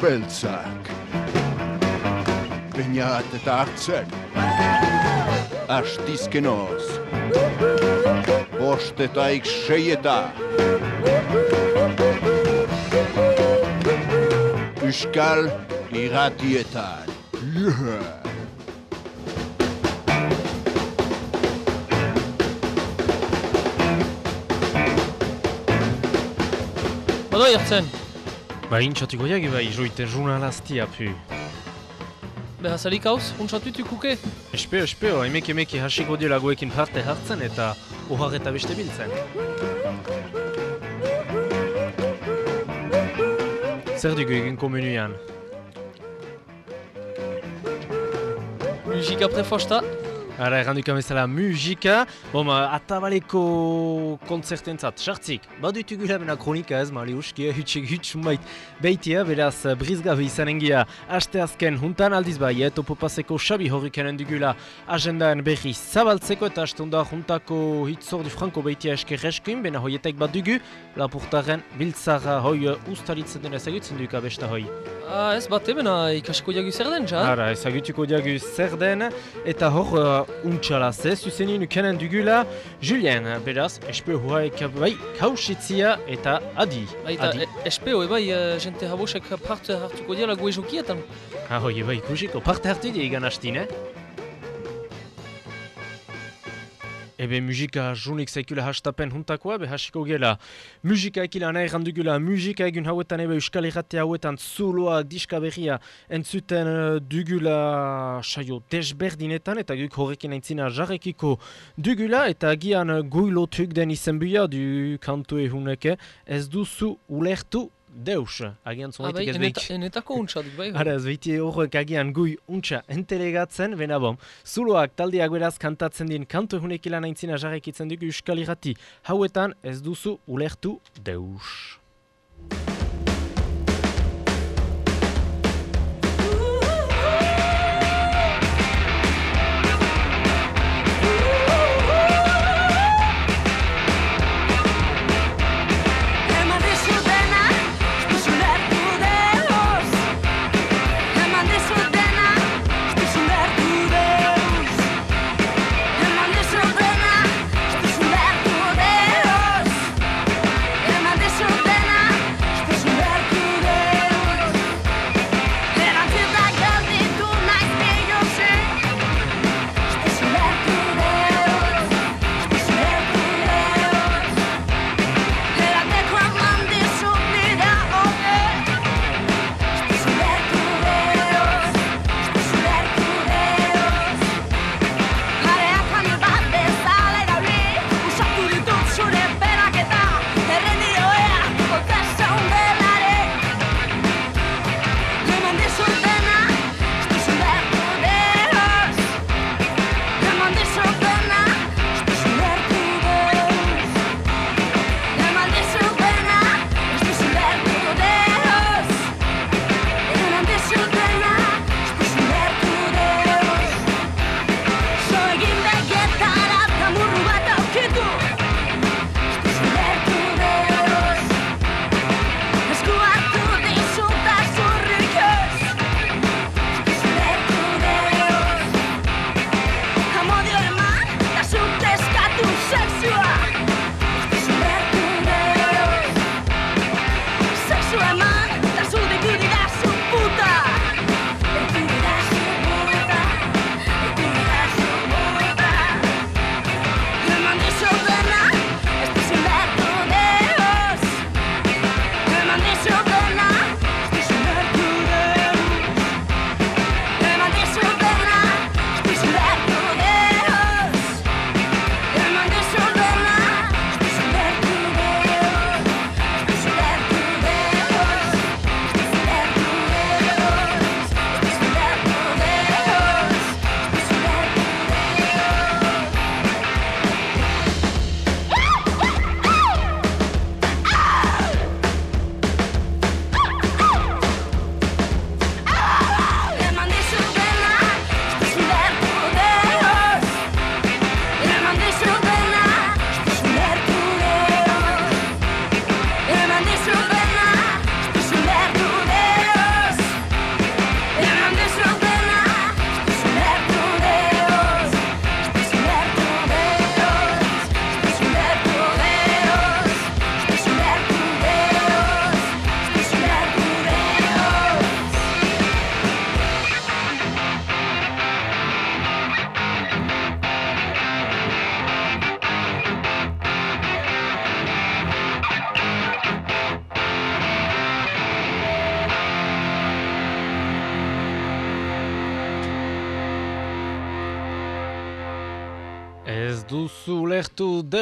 beltzak. Peinat eta hartzen. Astizkenoz. Bostetaik seieta. Euskal irratietan. Yeah. Bada jartzen, Ba, intxatuko jagi bai, joite journalistia pu. behar zalik hauz, untsatutu kuke. Espeo, espeo, emeki emeki hasiko diola goekin parte hartzen eta ohar eta beste biltzen. Zer dugu egin komunuan? Musika prefosta, Ara, erranduka bezala musika, bom, atabaleko kontzertentzat, sartzik, badutu gula bena kronika ez, mali uskia, hutsik huts mait, beitia, beraz, brizgabe izanengia, aste azken juntan aldiz bai, eto popaseko xabi horrikanen dugula. Agendaen berri zabaltzeko eta astunda juntako hitzordi franko beitia esker eskin, bena hoietek bat dugu, lapurtaren biltzara hoi uh, ustaritzen dena ezagutzen duka besta hoi. ah, ez bat ebena ikasiko jagu zer den, ja? Ara, ezagutuko diagu zer den, eta hor untxala ze, zuzenin ukenen dugula Julien, beraz, espe hoaek bai kausitzia eta adi. Baita, adi. e, espeo, ebai, uh, jente habosek parte hartuko diala goe jokietan. Ahoi, bai, ikusiko, parte hartu die igan hastin, eh? Ebe musika junik zaikula hastapen huntakoa, be hasiko gela. Musika ekila nahi randugula, musika egun hauetan ebe euskal irrate hauetan zuloak diska berria entzuten eh, dugula saio desberdinetan eta guk horrekin aintzina jarrekiko dugula eta agian eh, guilotuk den izenbuia du kantu ehuneke ez duzu ulertu deus. Agian Ah, bai, ez behik. enetako untsadik, bai. Ara, ez behiti horrek agian gui untxa entelegatzen, bena bom. Zuloak taldeak beraz kantatzen din kantu egunek ilan aintzina jarrekitzen dugu euskal irrati. Hauetan ez duzu ulertu deus.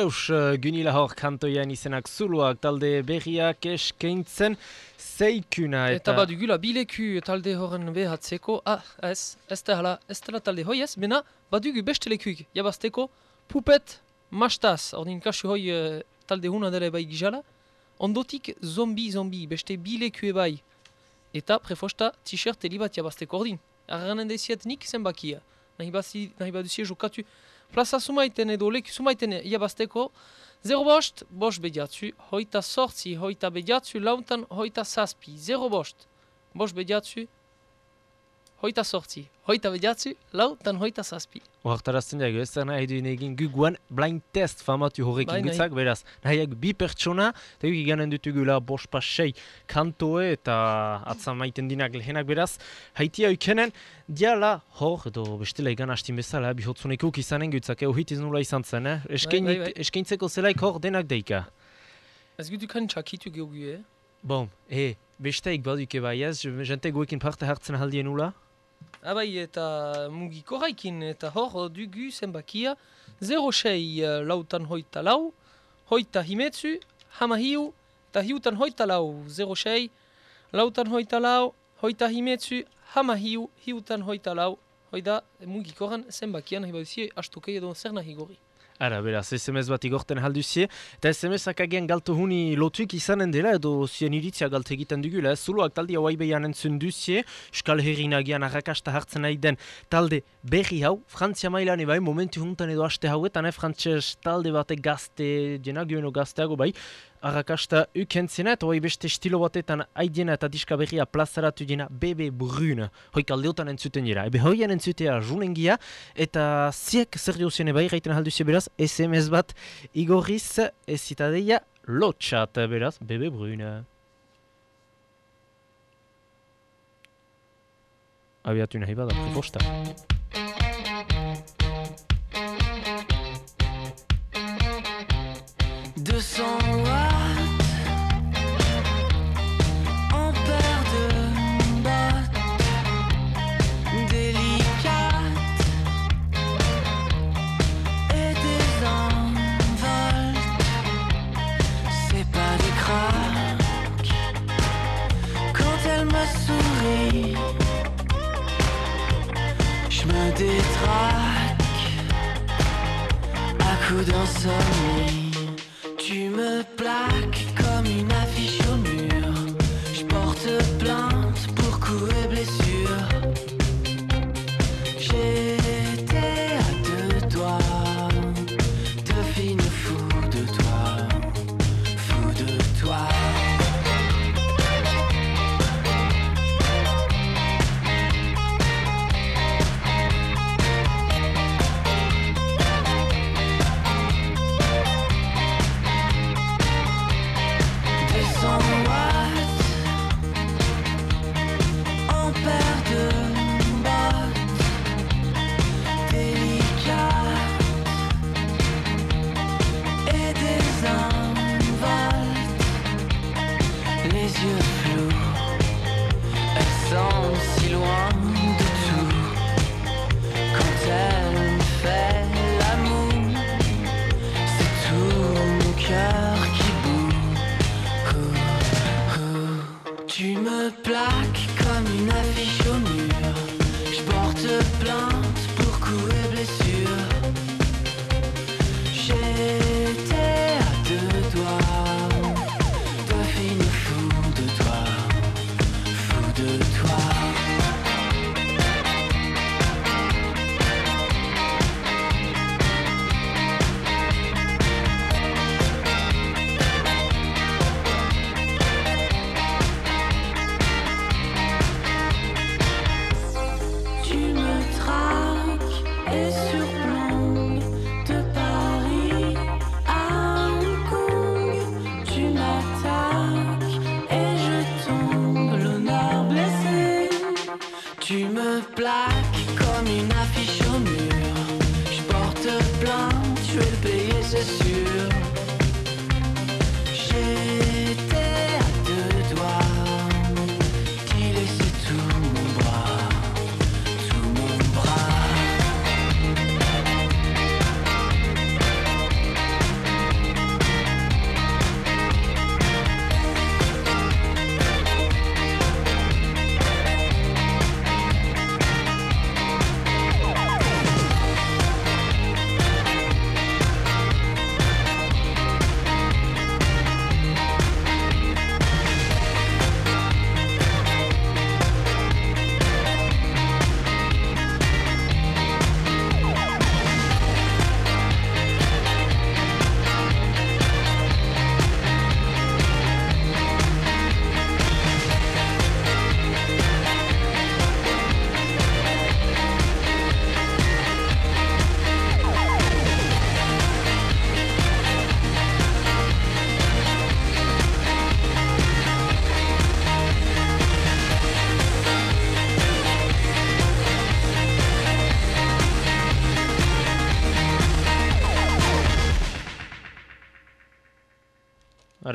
Deus eh, Gunila hor kantoian izenak zuluak talde berriak eskaintzen zeikuna Eta eta... badugula bileku talde horren behatzeko, ah, ez, ez da hala, ez da talde hoi ez, bena badugu beste lekuik, jabazteko, pupet mastaz, ordin kasu hoi eh, talde huna dela bai gizala, ondotik zombi-zombi, beste bileku bai, eta prefosta t-shirt elibat jabazteko. Ordin. Arranen deziet nik zenbakia, nahi, bazi, nahi baduzie jokatu, plaza sumaiten edo leku sumaiten jabazteko, Zero bost, bost bediatzu, hoita sortzi, hoita bediatzu, lautan, hoita zazpi. Zero bost, bost bediatzu, hoita sortzi, hoita bediatzu, lautan, hoita zazpi. Oartarazten dago, ez da nahi duen egin guguan blind test famatu horrekin Bai, gutzak, beraz. Nahiak bi pertsona, eta guk iganen dutugula bost pasei kantoe eta atza maiten dinak lehenak beraz. Haitia ukenen, diala hor, edo bestela egan hastin bezala, bihotzunekuk izanen gutzak, euhit ez nula izan zen, eh? Eskainit, bai, bai. Eskaintzeko zelaik hor denak deika. Ez gudu kan txakitu gehugu, eh? Bon, e, besteik baduke bai ez, jente guekin parte hartzen haldien ula? Abai eta mugiko raikin eta hor dugu zenbakia 06 eh, lautan hoita lau, hoita himetsu, hama hiu, eta hiutan hoita lau 06, lautan hoita lau, hoita himetsu, hama hiu, hiutan hoita lau, hoida mugikoran zenbakian nahi baduzie astuke edo zer nahi gori. Ara, beraz, SMS bat igorten halduzie, eta SMS-ak agian galtu huni lotuik izanen dela, edo zien iritzia galte egiten dugula, ez zuluak talde hau behan entzun duzie, Euskal Herrin agian arrakasta hartzen nahi den talde berri hau, Frantzia mailan ebai, momentu juntan edo aste hauetan, eh, frantses talde batek gazte, jenak dueno gazteago bai, arrakasta ukentzena, eta hoi beste estilo batetan aidiena eta diska berria plazaratu dena Bebe Brune, hoi kaldeotan entzuten dira, ebe hoian entzutea junengia, eta ziek zer diozien bai gaiten halduzie beraz, SMS bat igorriz ez zitadeia lotxat beraz, Bebe Brune. Abiatu nahi bada, preposta. Deux cents who doesn't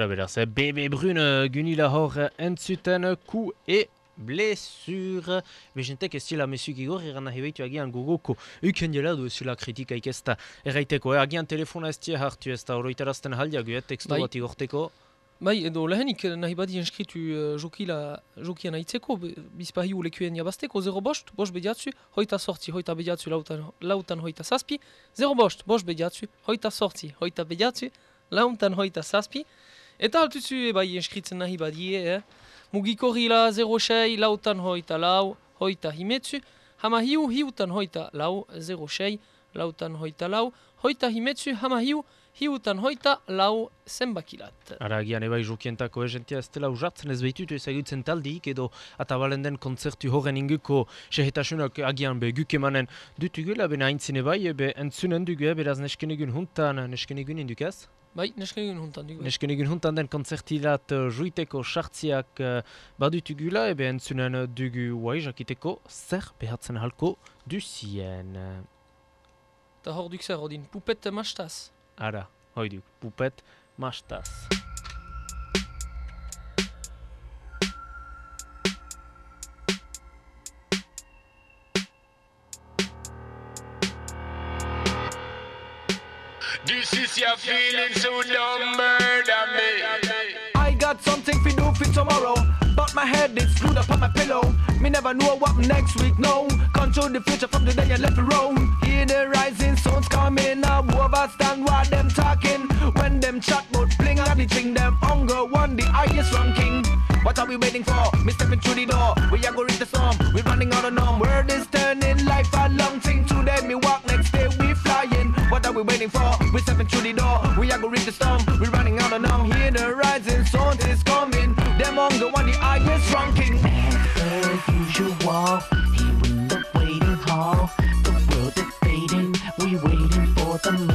Beraz, BB Brune gunila hor entzuten ku e blessure. Bezentek ez dila mesuk igor, eran nahi behitu agian gogoko uken dela du zula kritika ikesta erraiteko. Eh, agian telefona ez tia hartu ez da oroitarazten haldiak, eh, tekstu bat igorteko. Bai, edo lehenik eh, nahi badi inskritu uh, jokila, jokia nahitzeko, be- bizpahiu lekuen jabazteko, 0 bost, bost bediatzu, hoita sortzi, hoita bediatzu, lautan, lautan hoita zazpi, 0 bost, bost bediatzu, hoita sortzi, hoita bediatzu, lautan hoita zazpi, eta altuzu e, bai inskritzen nahi badie, eh? mugiko rila 0 sei, lautan hoita lau, hoita himetzu, hama hiu, hiutan hoita lau, 0 sei, lautan hoita lau, hoita himetzu, hama hiu, hiutan hoita lau zenbakilat. Ara agian ebai jokientako egentia ez dela usatzen ez behitutu ezagutzen taldik edo atabalen den kontzertu horren inguko sehetasunak agian be guk emanen dutugula bena haintzine bai ebe entzunen dugu eh, beraz nesken egun huntan nesken egun induk? Bai, nesken egun huntan dugu. Nesken egun huntan den kontzertilat uh, juiteko sartziak uh, badutugula ebe entzunen dugu guai jakiteko zer behatzen halko duzien. Ta hor duk zer, odin pupet mastaz. Ara, hoiduk, pupet mastaz. This is your feeling, so don't murder me. I got something to do for tomorrow. But my head is screwed up on my pillow. Me never know what next week, no. Control the future from the day I left the roam. Hear the rising sounds coming. Now overstand what them talking. When them chat about bling and the thing, them hunger one the highest ranking. What are we waiting for? Me stepping through the door. We are going the storm. We're running out of norm. Word is turning life a long thing. Today me walk next flying. What are we waiting for? We stepping through the door. We are gonna reach the storm. We running out of norm. Hear the rising sun is coming. Them hunger one the highest ranking. Per usual, here in the waiting hall. The world is fading, we waiting for the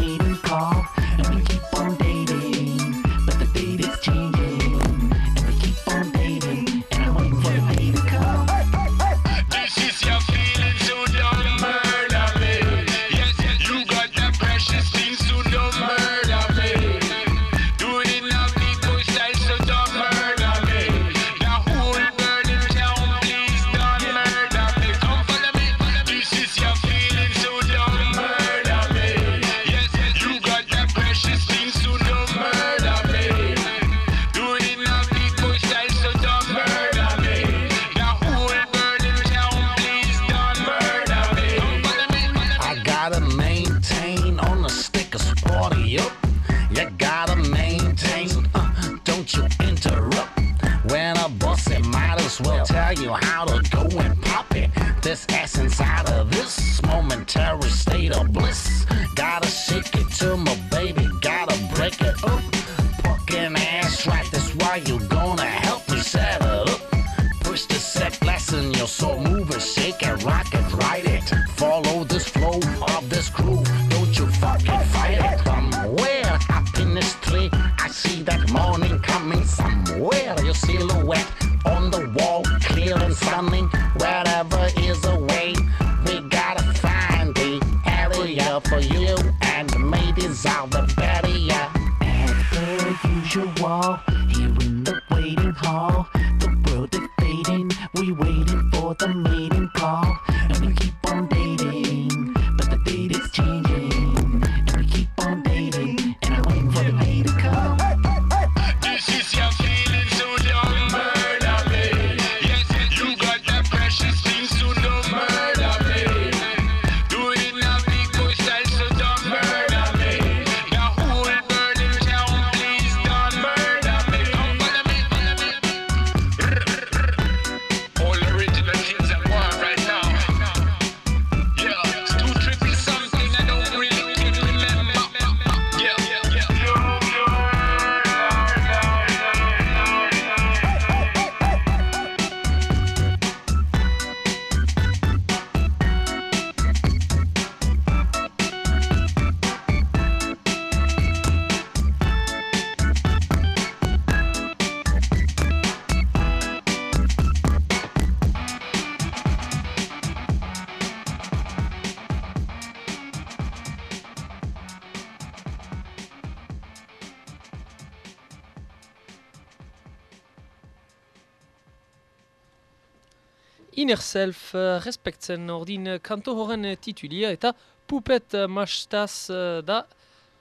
Inner Self uh, respektzen ordin kanto horren titulia eta Pupet uh, Mastaz uh, da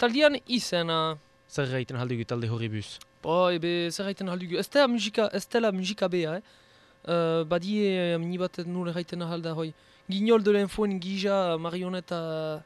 taldian izena. Zer gaiten haldugu talde hori buz? Bo, ebe, zer gaiten aldugu. Ez dela musika, ez dela musika bea, eh? Uh, badie, ni bat nure gaiten ahalda hoi. Gignol de l'infoen gija marioneta,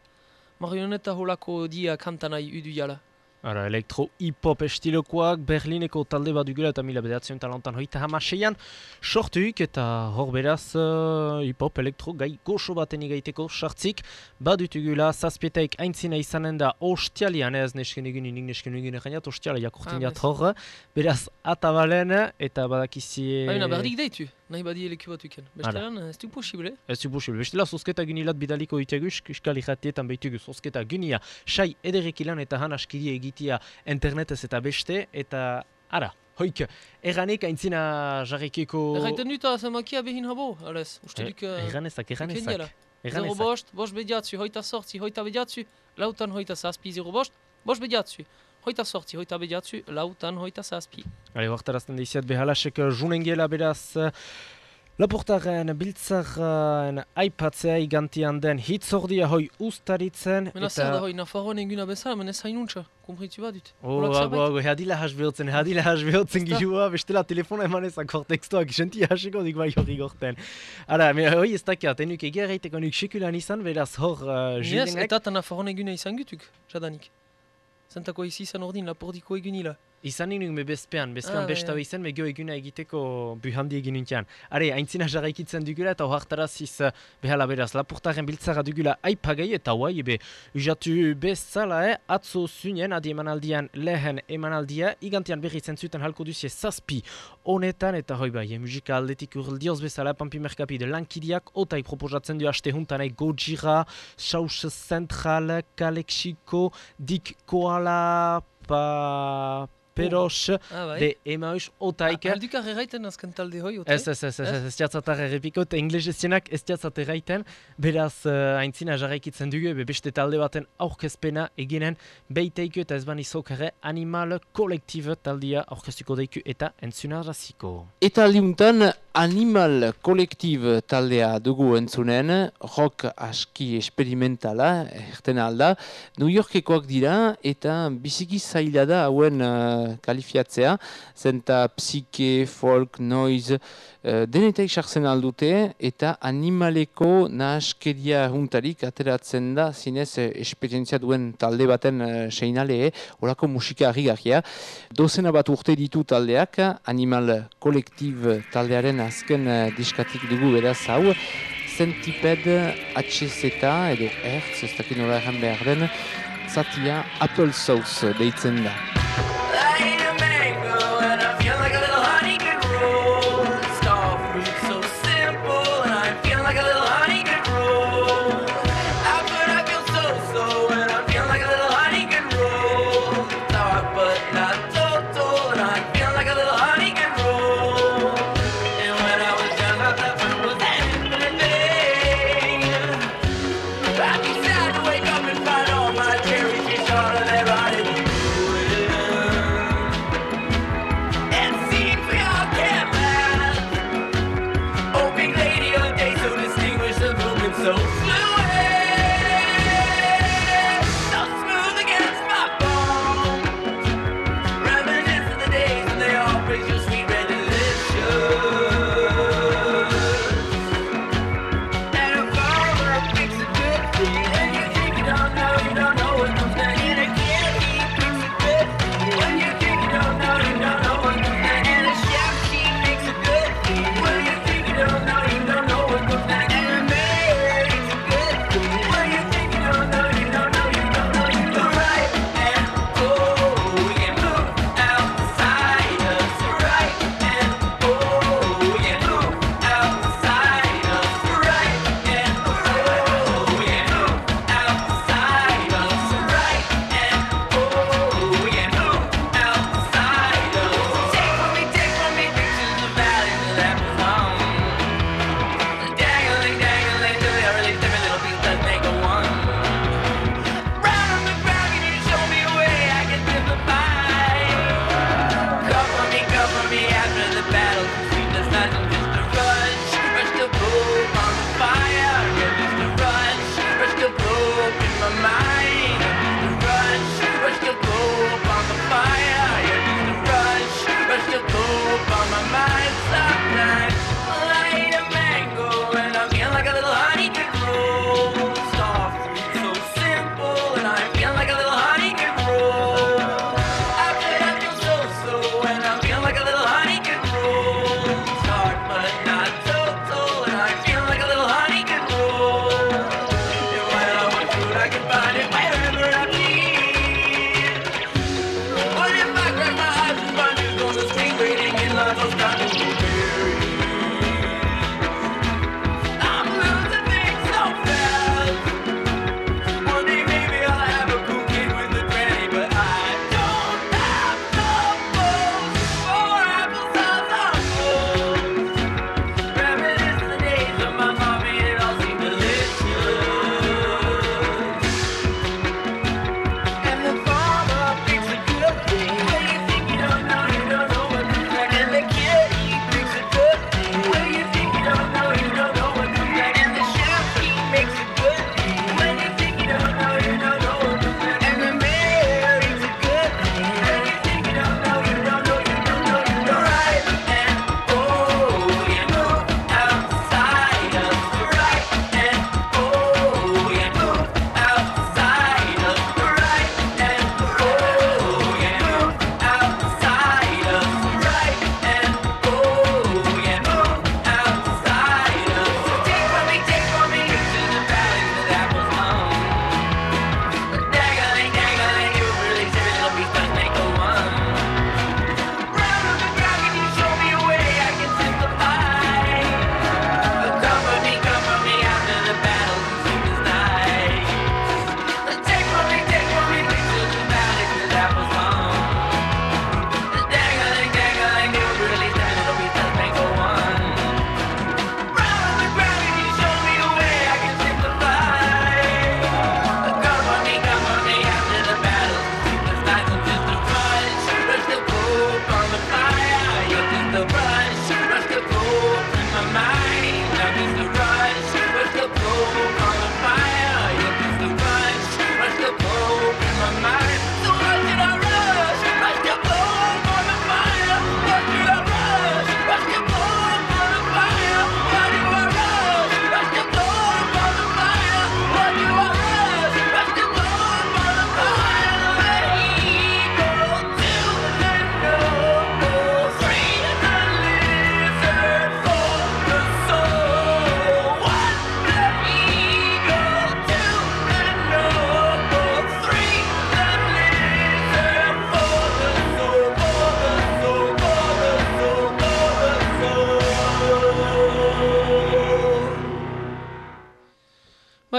marioneta holako dia kantanai udu jala. Ara, elektro hip-hop estilokoak Berlineko talde bat dugula eta mila bedatzen talentan hoita hamaseian sortuik eta hor beraz uh, hip-hop elektro gai goxo baten igaiteko sartzik. Badutugula zazpietaik aintzina izanen da ostialian ez nesken egin nik nesken egin egin ostiala jakurtin Ah, jat hor. Beraz atabalen eta badakizie Baina, berdik deitu, nahi badi eleku batuken. Bestelan, ez du posible. Ez du posible. Bestela, zozketa gynilat bidaliko itegu, iskali jatietan behitugu zozketa gynia. Sai ederek ilan eta han askiri egitia internetez eta beste, eta ara, hoik, erranek aintzina jarrikeko... Erraiten dut azamakia behin habo, alez. Uste duk... Uh, Erranezak, Kendiela. erranezak. Zero bost, bost bediatzu, hoita sortzi, hoita bediatzu, lautan hoita zazpi, zero bost, bost bediatzu. Hoita sortzi, hoita bediatzu, lautan hoita zazpi. Hale, huartarazten deiziat behalasek uh, junengela beraz... uh, Laportaren biltzaren aipatzea igantian den hitzordia hoi ustaritzen Mena zer da hoi, Nafarroan eguna bezala, mena ez hainuntza, kompritu badut. Oh, Holak ago, zerbait? ago, hadila hasbehotzen, hadila hasbehotzen Ez da. gilua, bestela telefona eman ezak hor tekstoak, senti hasiko dik bai hori gorten. Ara, hoi ez dakiat, enuk egia gaiteko nuk sekulan izan, beraz hor uh, Yes, Julienek, eta eta Nafarroan eguna izan gutuk, jadanik. Zentako izi izan ordin, lapordiko egunila. Izan ninuk me bezpean, bezpean Ah, besta bai, izen, me geho eguna egiteko buhandi egin nintian. Are, aintzina jarraikitzen dugula eta hoartaraziz uh, behala beraz, lapurtaren biltzara dugula aipagai eta guai, ebe, usatu bezala, eh, atzo zunien, adi emanaldian lehen emanaldia, igantian berri zentzuten halko duzie zazpi honetan, eta hoi bai, eh, musika aldetik urldioz bezala, Pampi Merkapide lankidiak, otai proposatzen du aste juntanai Gojira, Saus Central, Kalexiko, Dik Koala, pa... Peros, Ah, bai. de Emaus, otaik, Aldukar erraiten azken talde hoi, ote? Ez, ez, ez, ez, ez, ez jatzatar errepiko, eta inglez ezienak ez jatzat erraiten, beraz, uh, aintzina jarraikitzen dugu, be beste talde baten aurkezpena eginen, beiteiko eta ez bani ere animal kolektibo taldia aurkeztuko deiku eta entzunaraziko. Eta aldiuntan Animal Kolektib taldea dugu entzunen, rock aski experimentala, erten alda, New Yorkekoak dira eta biziki zaila da hauen uh, kalifiatzea, zenta psike, folk, noise, uh, denetak sartzen aldute eta animaleko nahaskeria juntarik ateratzen da zinez eh, esperientzia duen talde baten uh, seinale, eh? horako musika harrigarria. Dozena bat urte ditu taldeak, Animal Kolektib taldearen azken diskatik dugu beraz hau, Centiped HZ edo Hertz, ez dakit nola erran behar den, zatia Apple Sauce deitzen da.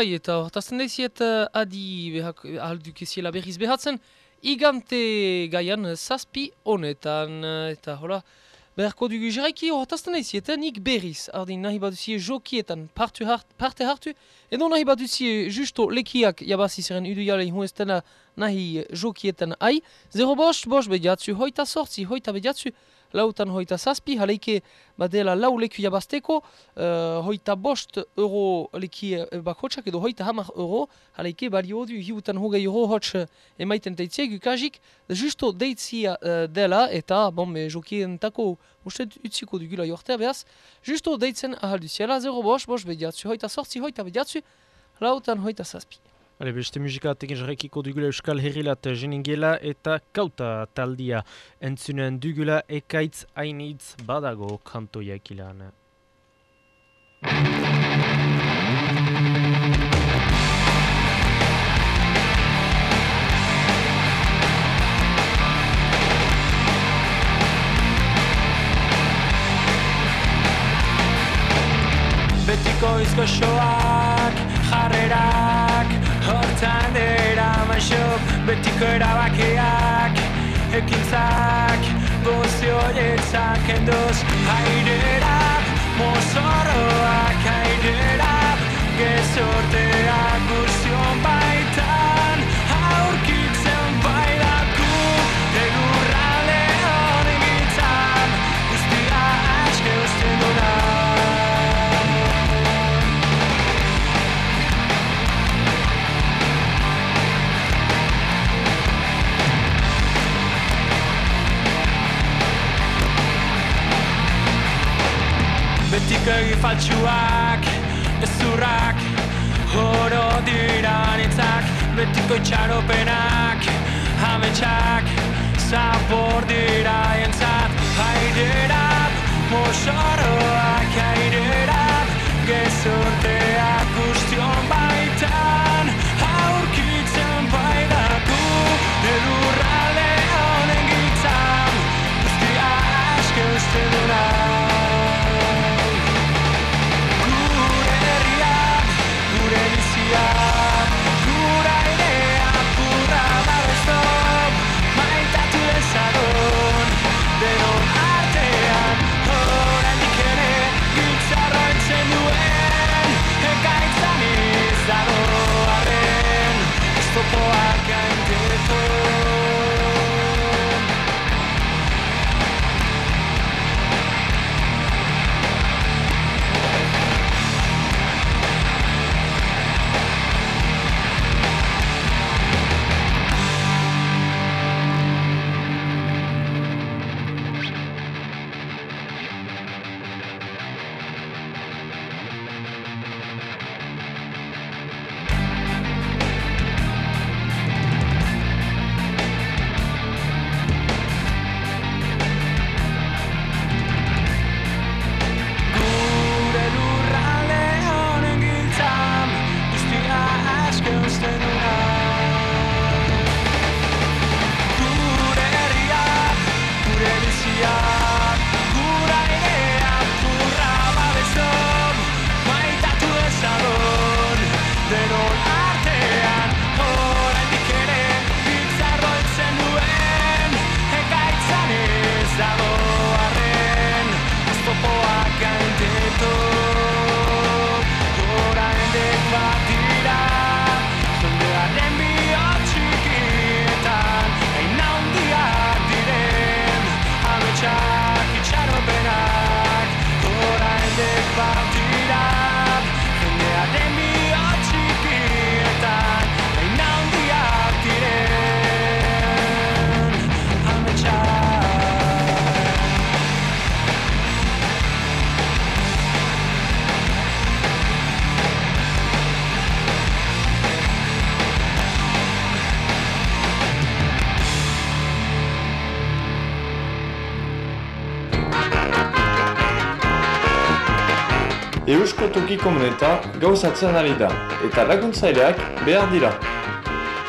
Bai, eta hortazten daiziet adi behak, ahalduk eziela berriz behatzen, igante gaian zazpi honetan, eta hola, beharko dugu jaraiki hortazten daiziet, nik berriz, ardin nahi baduzie jokietan partu hart, parte hartu, edo nahi baduzie justo lekiak jabazi ziren udu jale huestena nahi jokietan ai, 0 bost, bost bediatzu, hoita sortzi, hoita bediatzu, lautan hoita zazpi, haleike badela lau leku jabazteko, uh, hoita bost euro leki uh, bakotsak edo hoita hamar euro, haleike balio du hiutan hogei euro hots uh, emaiten teitzie gukajik, justo deitzia uh, dela eta bon, me jokien tako uste utziko dugula jortea behaz, justo deitzen ahalduziela, 0 bost, bost bediatzu, hoita sortzi, hoita bediatzu, lautan hoita zazpi. Hale, beste musika tekin jarraikiko dugula Euskal Herrilat jeningela eta kauta taldia entzunen dugula ekaitz hainitz badago kantoiak ilan. Betiko izkosoak, jarrerak, hortan dira maixok Betiko erabakiak, ekintzak, gozio jetzak endoz Airera, mozorroak airera, gezorteak guztion baitan faltsuak, ezurrak, oro dira nitzak Betiko itxaropenak, ametsak, zapor dira entzat. Airera, mozoroak airera, gezurteak for Eusko Toki Komuneta gauzatzen ari da, eta laguntzaileak behar dira.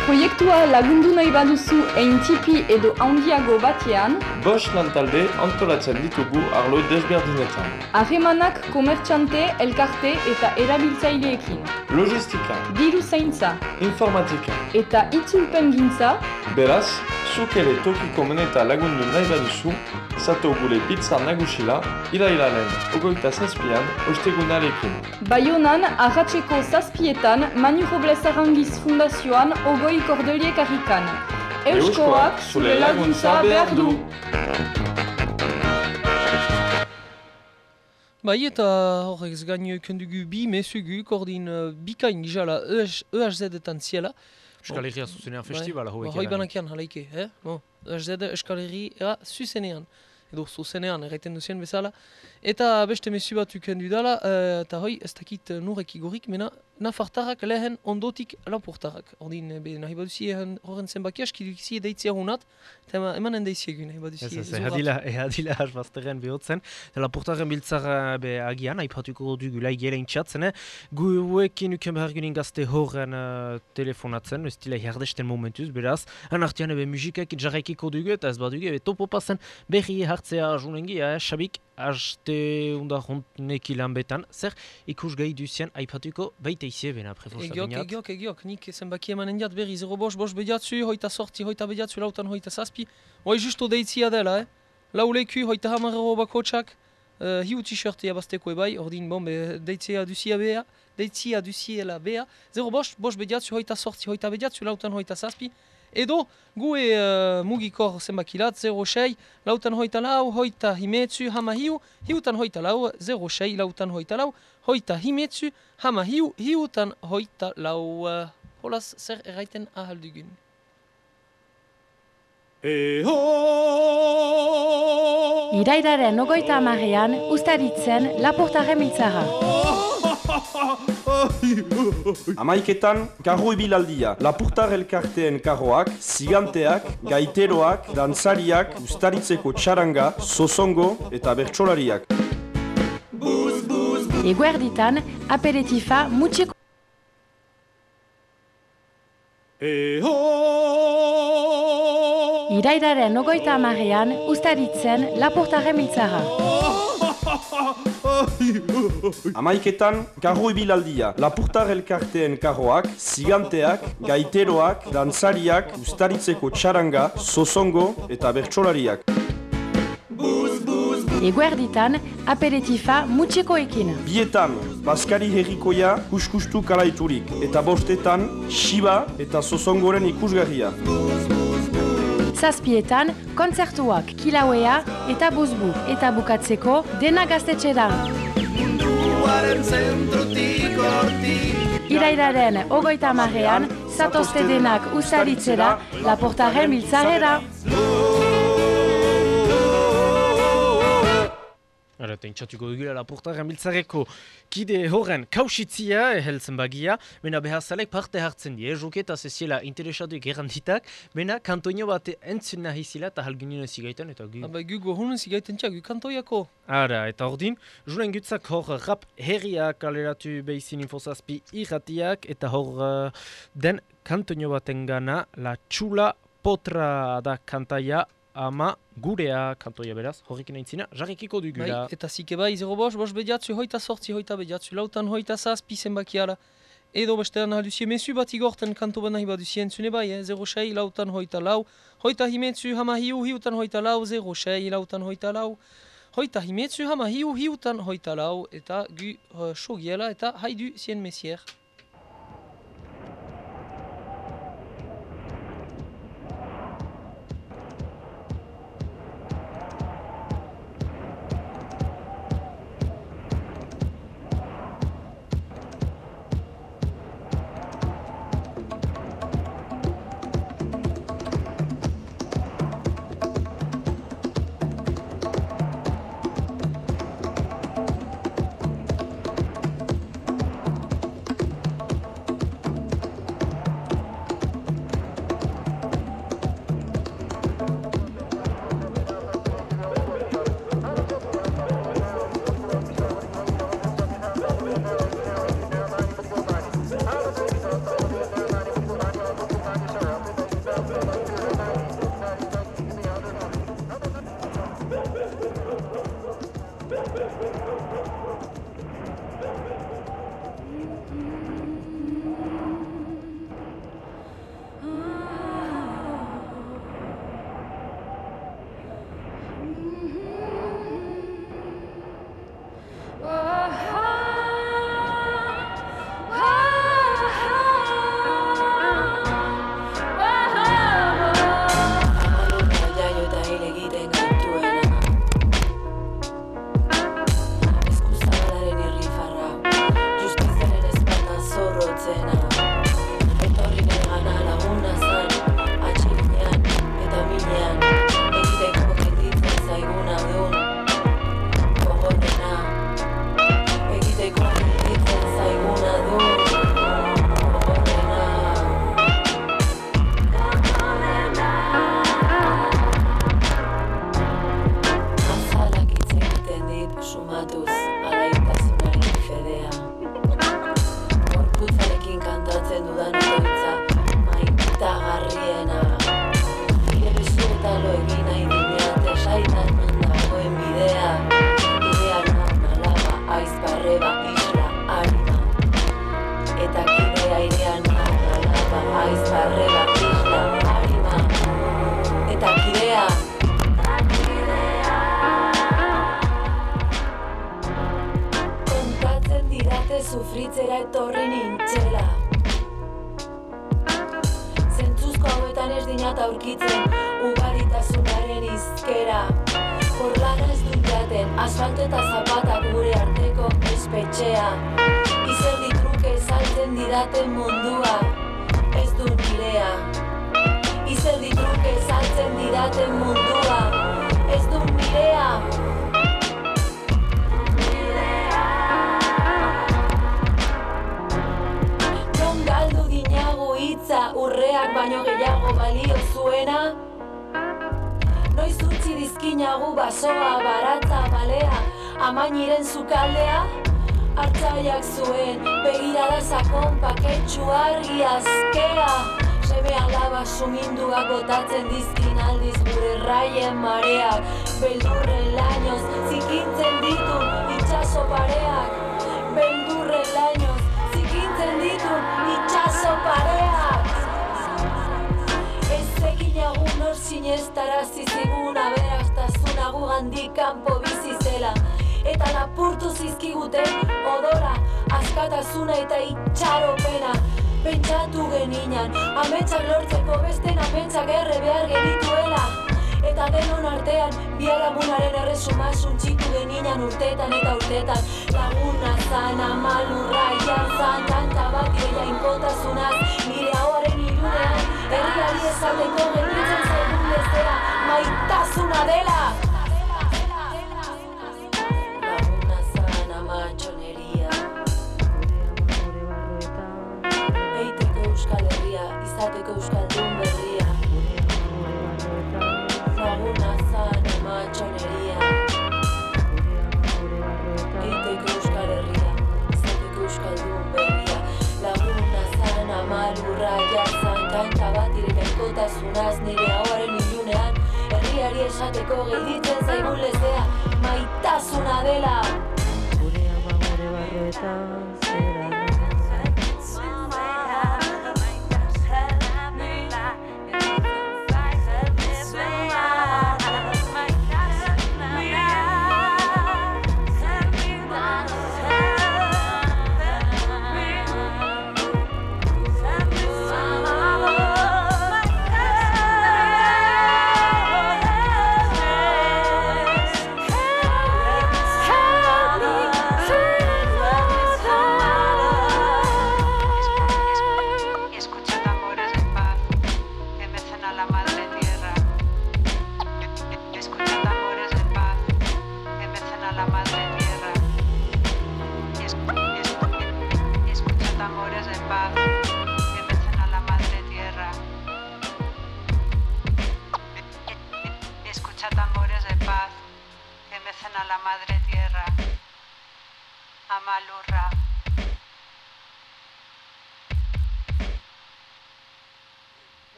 Proiektua lagundu nahi baduzu ein tipi edo handiago batean, Bost lantalde antolatzen ditugu arlo desberdinetan. harremanak komertxante, elkarte eta erabiltzaileekin, Logistika, diru zaintza informatika, eta itzulpen gintza, beraz, zuk ere tokiko meneta lagundu nahi baduzu, zato gure pizza nagusila, irailaren ogoita zazpian, ostegunarekin. Baionan, arratseko zazpietan, Manu Robles Arangiz Fundazioan ogoi kordeliek harrikan. Euskoak zure laguntza behar du. Bai eta horrek gaino kendugu bi mesugu kordin uh, bikain gizala EHZ-etan ziela. Euskal Herria zuzenean Bai. festivala hauek. Ba, Hoi banakian halaike, eh? Bon, EHZ Euskal Herria zuzenean. Edo zuzenean, erraiten duzien bezala. Eta beste mesu bat ukendu dala, eh, eta hoi, ez dakit eh, nurek igorik, mena nafartarrak lehen ondotik lapurtarrak. Ordin, be, nahi baduzi ehen horren zenbaki aski dukizi deitzia hunat, eta ema- emanen deitzia egu nahi baduzi. Ez ez, ehadila, ehadila hasbazteren behotzen. Eta lapurtaren biltzara be agian, aipatuko dugu lai gela intxatzen, eh? Guekin uken behar ginen gazte horren uh, telefonatzen, ez dila herdesten momentuz, beraz. Han artean ebe musikak jarraikiko dugu eta ez badugu, ebe topo pasen berri hartzea junengia, eh? Xabik, haste unda hontnek ilan betan, zer ikus gai duzien aipatuko baita izie bena, prefosa Egiok, binat. egiok, egiok, nik zenbaki emanen diat berri 0 bos, bos bediatzu, hoita sortzi, hoita bediatzu, lautan hoita zazpi. Hoi justo deitzia dela, eh? Lau leku, hoita hamar euro bakotsak, uh, hiu t-shirti abasteko ebai, ordin, bon, be, deitzia duzia bea, deitzia duziela bea. 0 bos, bos bediatzu, hoita sortzi, hoita bediatzu, lautan hoita zazpi. Edo, gu e uh, mugikor zenbakilat, 0 sei, lautan hoita lau, hoita himetzu, hama hiu, hiutan hoita lau, 0 sei, lautan hoita lau, hoita himetzu, hama hiu, hiutan hoita lau. Uh, holaz, zer erraiten ahal dugun. Irairaren ogoita amarean, ustaritzen Laportaren biltzara. Amaiketan, karro ibilaldia, lapurtar elkarteen karroak, ziganteak, gaiteroak, dantzariak, ustaritzeko txaranga, sosongo eta bertsolariak. Eguerditan, aperitifa mutxiko Irairaren ogoita amarean, ustaritzen Laportaren biltzara. Amaiketan, karro ibilaldia, lapurtar elkarteen karroak, ziganteak, gaiteroak, dantzariak, ustaritzeko txaranga, sosongo eta bertsolariak. Eguerditan, aperitifa mutxikoekin. Bietan, Baskari herrikoia kuskustu kalaiturik, eta bostetan, Shiba eta Sosongoren ikusgarria. Zazpietan, kontzertuak, kilauea eta buzbu. Eta bukatzeko, dena gaztetxera. Irairaren ogoita amarean, zatozte denak ustaritzera, Laportaren biltzarera. Ara, eta intxatuko dugula lapurtaren biltzareko kide horren kausitzia heltzen bagia, bena behazalek parte hartzen die, joketa zeziela interesatuik erranditak, bena kantoino bat entzun nahi zila eta halgunien zigaitan eta gu... Aba gu gohunen zigaiten txak, gu kantoiako. Ara, eta ordin, juren gutzak hor rap herriak kaleratu behizin infozazpi irratiak, eta hor uh, den kantoino baten gana, la txula potra da kantaia, ama gurea kantoia beraz, horrekin aintzina, jarrikiko Bai, dugula. eta zike bai, 0 bos, bos bediatzu, hoita sortzi, hoita bediatzu, lautan hoita zazpi zenbakiala. Edo bestean nahi duzie, mesu bat igorten kanto bat nahi bat duzie entzune bai, eh? 0 sei, lautan hoita lau, hoita himetzu, hama hiu, hiutan hoita lau, 0 sei, lautan hoita lau, hoita himetzu, hama hiu, hiutan hoita lau, eta gu uh, sogiela, eta haidu zien mesier. Ugaritasunaren izkera Porlara ez dut jaten, asfalto eta zapatak gure arteko espetxea. Izerdi truke saltzen didaten mundua Ez du nirea. Izerdi truke saltzen didaten mundua Ez du nirea. Hitza urreak baino gehiago balio zuena utzi dizkinagu basoa, baratza, balea, amainiren zukaldea Artzaiak zuen, begirada sakon, paketxu argi azkea. Seme alaba suminduak botatzen dizkin aldiz gure raien mareak. Beldurren lainoz zikintzen ditu itxaso pareak. Beldurren lainoz zikintzen ditu itxaso pareak sinestarazi zigun aberastasuna gugandik kanpo bizi zela. Eta lapurtu zizkiguten odora, askatasuna eta itxaropena. Pentsatu geninan, ametsak lortzeko beste ametsak erre behar genituela. Eta denon artean, biaramunaren erresuma suntxitu geninan urtetan eta urtetan. Laguna zan, amalurra, jantzan, kanta bat ireia inkotasunaz Nire hauaren irunean, herriari lezea Maitasuna dela! Laguna zan, amatxoneria Eiteko euskal herria, izateko euskaldun berria Laguna zan, amatxoneria Eiteko euskal herria, izateko euskaldun berria Laguna zan, amalurra, jartzan, kanta bat irekaikotasunaz nire ilunean Herriari esateko gelditzen zaigun lezea, maitasuna dela. Escucha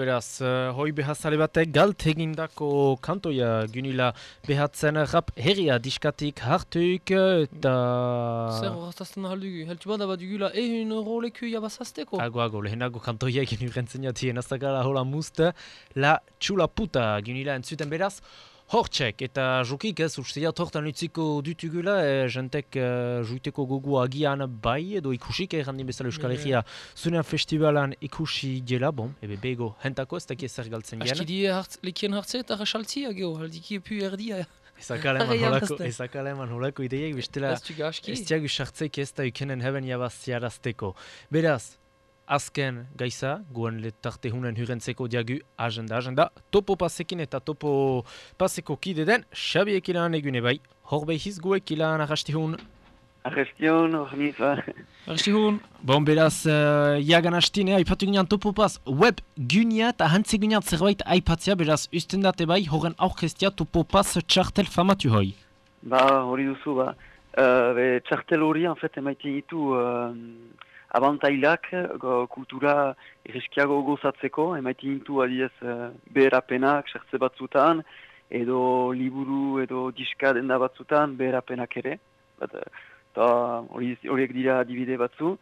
beraz, uh, hoi behazale batek galt egindako kantoia gunila behatzen rap herria diskatik hartuik eta... Zer horretazten ahaldugu, heltu bada bat dugula ehun roleku jabazazteko. Ago, ago, lehenago kantoia egin urrentzen jatien, aztakala hola musta, la txula puta gunila entzuten beraz, Hortxek, eta jokik ez, usteat hortan utziko dutugula, e, jentek e, juiteko gogu agian bai, edo ikusik errandin bezala Euskal. Herria zunean festivalan ikusi dela, bon, ebe bego hentako ez dakia zer galtzen Aski gen. die hart, lekien hartze eta resaltzia geho, aldiki epu erdia. Ezakala eman holako, bazte. ezakala eman holako ideiak, bestela Ez diagu sartzeik ez da ukenen heben jabaz ziarazteko. Beraz, azken gaiza, guen letarte hunen hurentzeko diagu agenda, agenda, topo pasekin eta topo paseko kide den, Xabiek ilan egune bai, hor behiz guek ilan arrastihun. Arrestion, ornifa. Arstihun. Bon, beraz, uh, jagan hastine, aipatu ginean topo pas, web gunia eta hantze ginean zerbait aipatzea, beraz, usten date bai, horren aurkestia topo pas txartel famatu hoi. Ba, hori duzu, ba. Uh, be, txartel hori, en fait, emaiten ditu uh, abantailak go, kultura irriskiago gozatzeko, emaiten ditu adiez uh, beherapenak, sartze batzutan, edo liburu edo diska denda batzutan beherapenak ere. Bat, eta hori- horiek dira adibide batzu.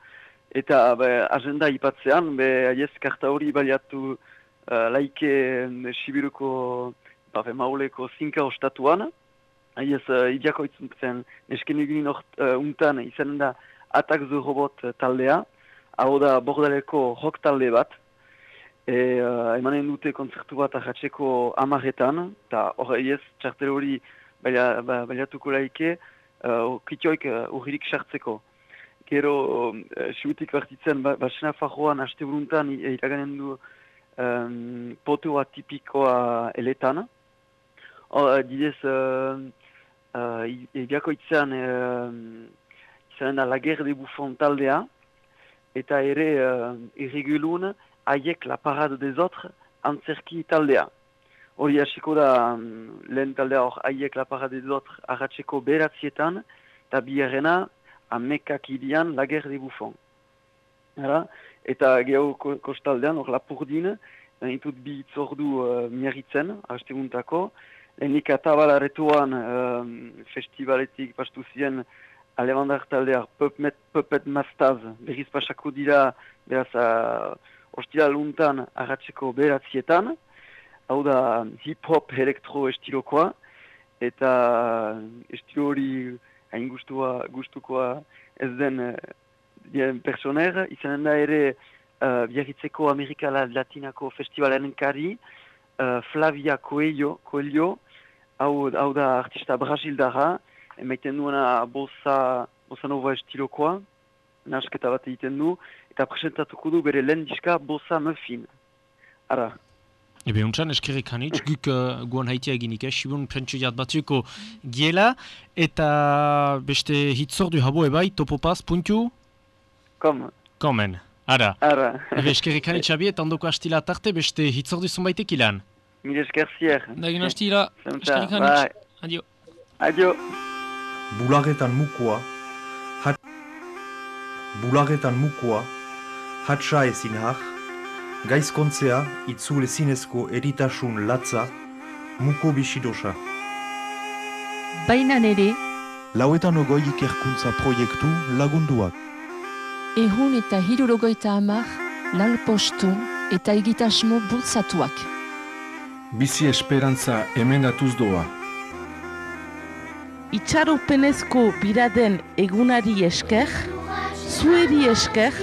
Eta be, agenda ipatzean, be, adiez karta hori baliatu uh, laike Sibiruko ba, be, mauleko zinka ostatuan, Haiez, uh, idiako itzuntzen, nesken egin uh, untan izanen da Attack the Robot uh, taldea, hau da bordaleko rock talde bat, e, uh, emanen dute kontzertu bat ahatzeko amaretan, eta hor haiez, txartel hori baila, ba, laike, uh, kitioik uh, urririk sartzeko. Gero, uh, sibutik bartitzen, ba, basena fajoan, haste buruntan, iraganen du um, potoa tipikoa eletan, Oh, didez, uh, uh, egiako itzean, uh, izanen da Lager de Buffon taldea, eta ere uh, irregulun haiek La Parade des Autres antzerki taldea. Hori hasiko da um, lehen taldea hor haiek La Parade des Autres arratseko beratzietan, eta biharrena amekak irian Lager de Buffon. Hala? Eta geho ko- kostaldean, hor Lapurdin, ditut bi itzordu uh, miarritzen, hasteguntako, Lehenik atabalaretuan um, festivaletik pastu ziren Alevandar taldeak Puppet, Puppet Mastaz berriz pasako dira beraz uh, ostira luntan arratseko beratzietan hau da hip-hop elektro estilokoa eta estilo hori hain gustua, gustukoa ez den uh, dien personer izanen da ere uh, biarritzeko Amerika La- Latinako festivalaren kari uh, Flavia Coelho, Coelho. Hau, hau da artista brasildara, emaiten duena bossa, bossa nova estilokoa, nasketa bat egiten du, eta presentatuko du bere lehen diska bossa muffin. Ara, Ebe untxan eskerrik hanitz, guk uh, guan haitia eginik, eh? Sibun pentsiat batzuko giela, eta beste hitzordu habo ebai, topopaz, puntu? Kom. Komen. Ara. Ara. Ebe eskerrik hanitz abi, eta ondoko astila tarte beste hitzordu zunbaitek ilan. mil esker zier. Dagin Zemtza, eskerrik bai. hanitz. Adio. Adio. Bulagetan mukua, hat... Bulagetan mukua, hatsa ezin har, gaizkontzea itzule zinezko eritasun latza, muko bisidosa. Baina nere, Lauetan ogoi ikerkuntza proiektu lagunduak. ehun eta hirurogoita hamar, lanpostu eta egitasmo bultzatuak. Bizi esperantza emendatuz doa. Itxaropenezko biraden egunari esker, zueri esker,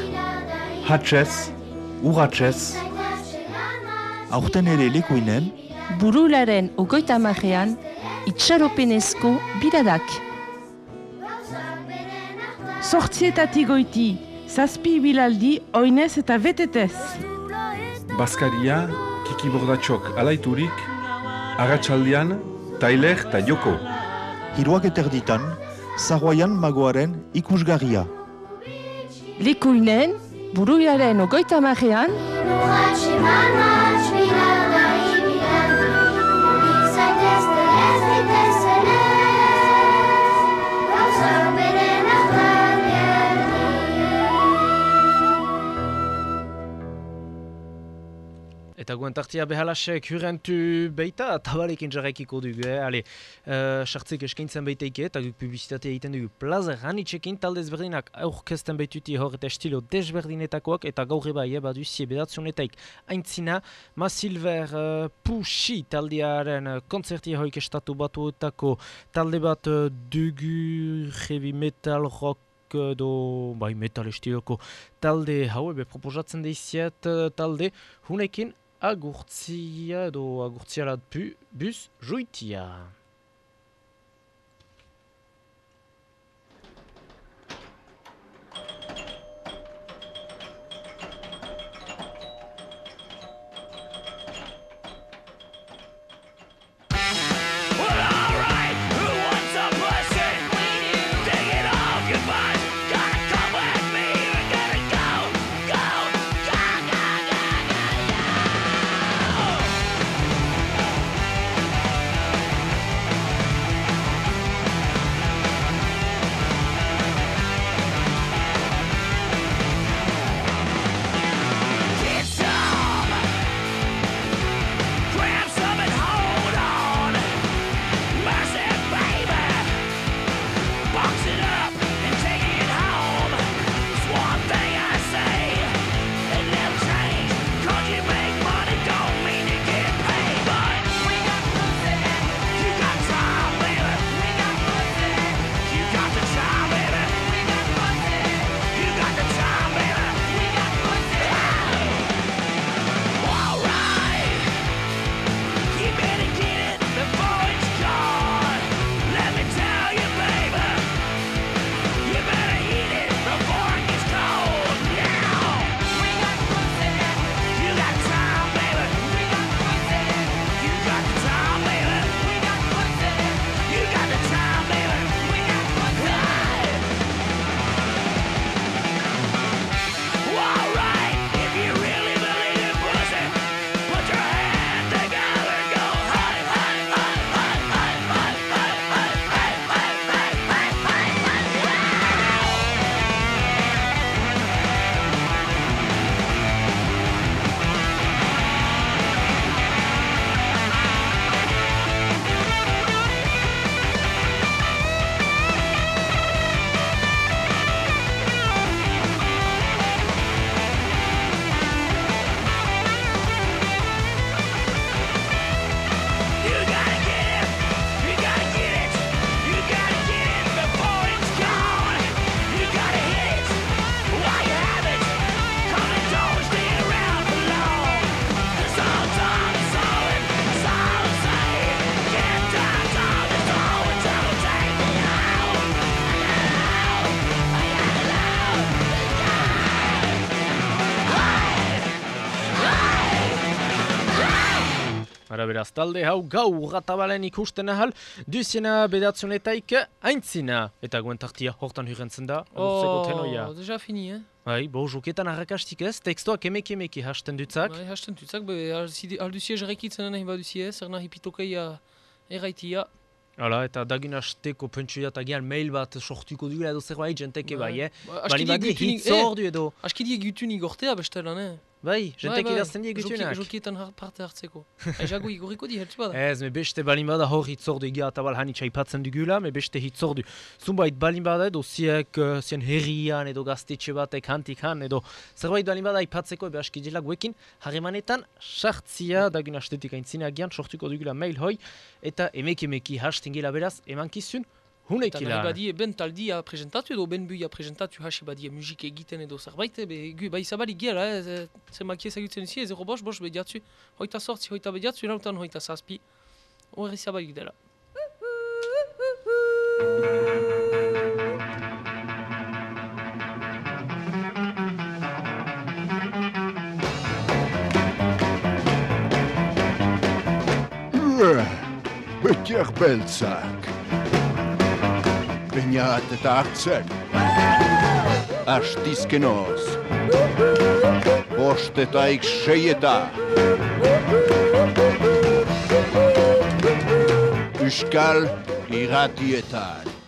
Hatsez, urratsez, Aurten ere lekuinen, Burularen ogoita hamarrean, itxaropenezko biradak. sortzietatik goiti, zazpi bilaldi, oinez eta betetez. Baskaria, kiki bordatxok alaiturik, agatsaldian, Tyler eta Joko. Hiruak eterditan, Zaroian magoaren ikusgarria. Lekuinen, burularen ogoita hamarrean, Eta guen tartia behalasek hurentu beita, tabalekin jarraikiko dugu, eh? Ale, uh, sartzek eskaintzen beiteike, eta guk publizitatea egiten dugu plaza ranitxekin, talde ezberdinak aurkezten beituti hor eta estilo desberdinetakoak, eta gaur eba, eh, baduzie bedatzionetaik aintzina, Ma Silver uh, Pushi taldearen kontzertia hoik estatu batuetako talde bat dugu heavy metal rock edo bai metal estiloko talde hau ebe proposatzen deiziat uh, talde hunekin agurtzia do agurtziala bus, bus juitia. Beraz talde hau gaur atabalen ikusten ahal, duziena bedatzionetaik aintzina, eta guentartia hortan hurrentzen da, agutzeko tenoia. Oh, deja fini, eh? Bai, bo, joketan arrakastik ez, tekstoak emeki emeki hasten dutzak. Bai, hasten dutzak, be, alduzie jarraikitzen nahi baduzie, zer nahi pitokeia erraitia. Hala, eta dagin hasteko pentsuia eta gian mail bat sortuko dugula edo zerbait jenteke bai, eh? Ba, Bali badi hitz edo. Aski die gutunik gortea bestelan, eh? Bai, jenteke idazten die Joki- gutunak. Jokietan har- parte hartzeko. Aizago igoriko di heltz bada. Ez, me beste balin bada hor hitzordu egia eta bal hanitza aipatzen dugula, me beste hitzordu. Zunbait balin bada edo ziek, uh, zien herrian edo gaztetxe batek hantik han edo zerbait balin bada aipatzeko ebe aski dela guekin harremanetan sartzia dagin astetik aintzina agian sortuko dugula mail hoi eta emek emeki hasten gila beraz emankizun Eta hunekila. badie ben taldia presentatu edo ben buia presentatu hasi badie musik egiten edo zerbait, be, gu, bai zabalik gela, eh, ze- zenbaki ezagutzen zi, zero bost, bost bediatzu, hoita sortzi, hoita bediatzu, nautan hoita zazpi, horri zabalik dela. Betier beltzak. Bainat eta hartzen. Astizkenoz. Bost eta ik seieta. Euskal irratietan.